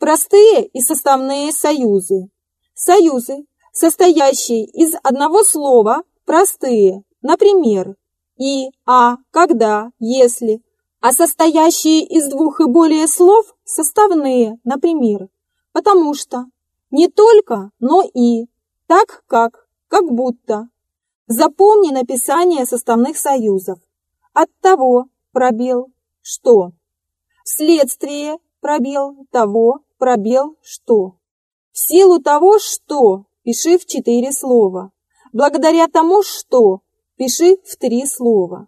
Простые и составные союзы. Союзы, состоящие из одного слова, простые, например, и, а, когда, если, а состоящие из двух и более слов, составные, например, потому что, не только, но и, так как, как будто. Запомни написание составных союзов. От того, пробел, что. Вследствие, пробел, того, пробел, что. В силу того, что, пиши в четыре слова. Благодаря тому, что, пиши в три слова.